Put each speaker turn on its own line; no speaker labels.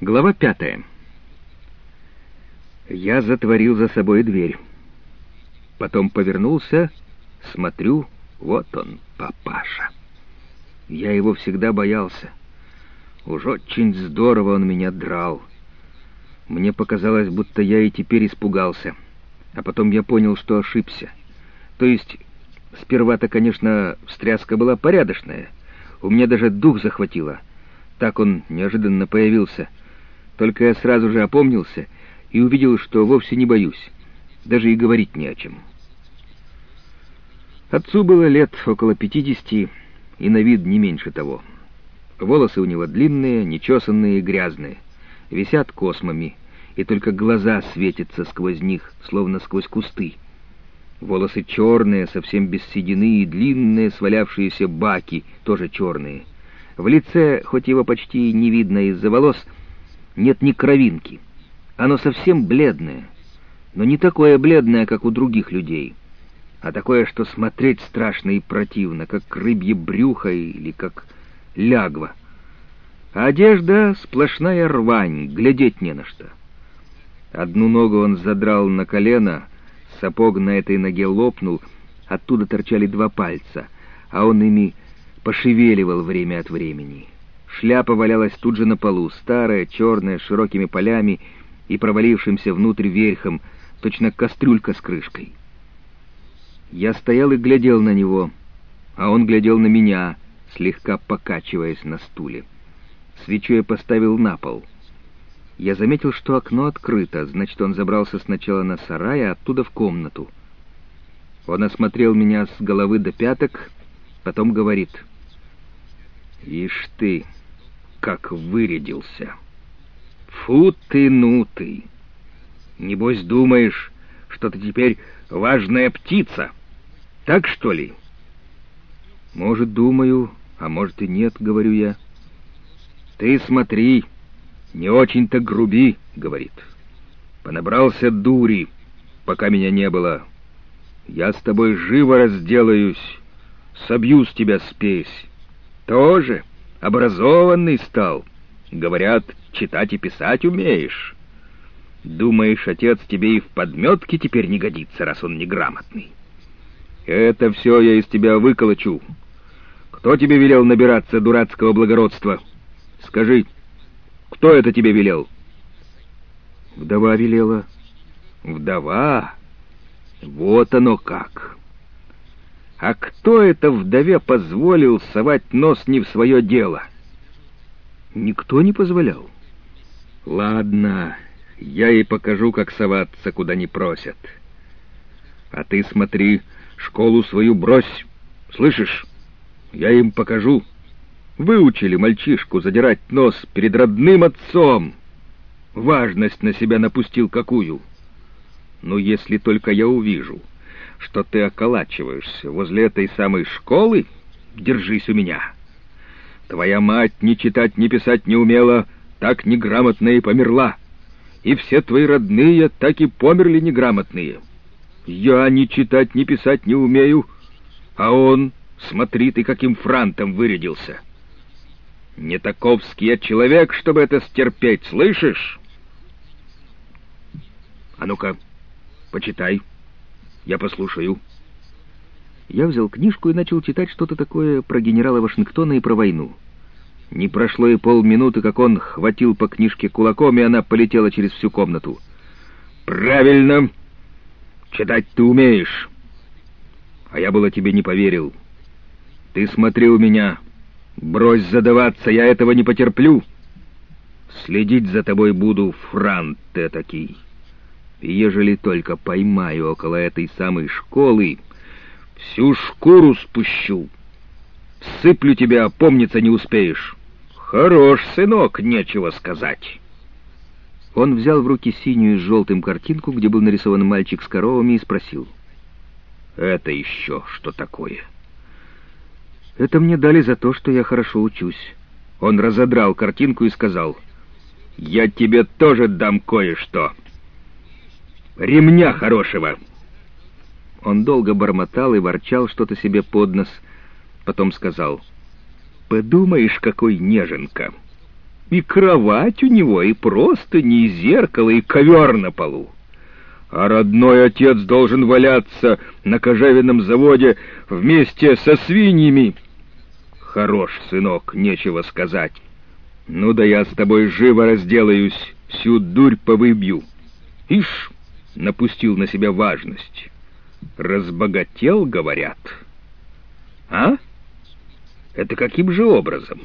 Глава пятая. Я затворил за собой дверь. Потом повернулся, смотрю, вот он, папаша. Я его всегда боялся. Уж очень здорово он меня драл. Мне показалось, будто я и теперь испугался. А потом я понял, что ошибся. То есть, сперва-то, конечно, встряска была порядочная. У меня даже дух захватило. Так он неожиданно появился. Только я сразу же опомнился и увидел, что вовсе не боюсь. Даже и говорить не о чем. Отцу было лет около пятидесяти, и на вид не меньше того. Волосы у него длинные, нечесанные и грязные, висят космами, и только глаза светятся сквозь них, словно сквозь кусты. Волосы черные, совсем без седины, и длинные свалявшиеся баки, тоже черные. В лице, хоть его почти не видно из-за волос, нет ни кровинки. Оно совсем бледное, но не такое бледное, как у других людей, а такое, что смотреть страшно и противно, как рыбье брюхо или как лягва. А одежда — сплошная рвань, глядеть не на что. Одну ногу он задрал на колено, сапог на этой ноге лопнул, оттуда торчали два пальца, а он ими пошевеливал время от времени. Шляпа валялась тут же на полу, старая, черная, с широкими полями и провалившимся внутрь верхом, точно кастрюлька с крышкой. Я стоял и глядел на него, а он глядел на меня, слегка покачиваясь на стуле. Свечу я поставил на пол. Я заметил, что окно открыто, значит, он забрался сначала на сарай, а оттуда в комнату. Он осмотрел меня с головы до пяток, потом говорит. «Ишь ты, как вырядился! Фу ты, ну ты! Небось думаешь, что ты теперь важная птица!» Так, что ли? Может, думаю, а может и нет, говорю я. Ты смотри, не очень-то груби, говорит. Понабрался дури, пока меня не было. Я с тобой живо разделаюсь, собью с тебя спесь. Тоже образованный стал. Говорят, читать и писать умеешь. Думаешь, отец тебе и в подметке теперь не годится, раз он неграмотный? Это все я из тебя выколочу. Кто тебе велел набираться дурацкого благородства? Скажи, кто это тебе велел? Вдова велела. Вдова? Вот оно как. А кто это вдове позволил совать нос не в свое дело? Никто не позволял. Ладно, я ей покажу, как соваться, куда не просят. А ты смотри, Школу свою брось, слышишь? Я им покажу. Выучили мальчишку задирать нос перед родным отцом. Важность на себя напустил какую. Ну, если только я увижу, что ты околачиваешься возле этой самой школы, держись у меня. Твоя мать ни читать, ни писать не умела, так неграмотная и померла. И все твои родные так и померли неграмотные. Я ни читать, ни писать не умею, а он, смотри ты, каким франтом вырядился. Не таковский я человек, чтобы это стерпеть, слышишь? А ну-ка, почитай, я послушаю. Я взял книжку и начал читать что-то такое про генерала Вашингтона и про войну. Не прошло и полминуты, как он хватил по книжке кулаком, и она полетела через всю комнату. «Правильно!» Читать ты умеешь. А я было тебе не поверил. Ты смотри у меня. Брось задаваться, я этого не потерплю. Следить за тобой буду, франт этакий. Ежели только поймаю около этой самой школы, всю шкуру спущу. Сыплю тебя, опомниться не успеешь. Хорош, сынок, нечего сказать». Он взял в руки синюю с желтым картинку, где был нарисован мальчик с коровами, и спросил. «Это еще что такое?» «Это мне дали за то, что я хорошо учусь». Он разодрал картинку и сказал. «Я тебе тоже дам кое-что. Ремня хорошего!» Он долго бормотал и ворчал что-то себе под нос, потом сказал. «Подумаешь, какой неженка! И кровать у него, и просто не зеркало, и ковер на полу. А родной отец должен валяться на кожевенном заводе вместе со свиньями. Хорош, сынок, нечего сказать. Ну да я с тобой живо разделаюсь, всю дурь повыбью. Ишь, напустил на себя важность. Разбогател, говорят. А? Это каким же образом?»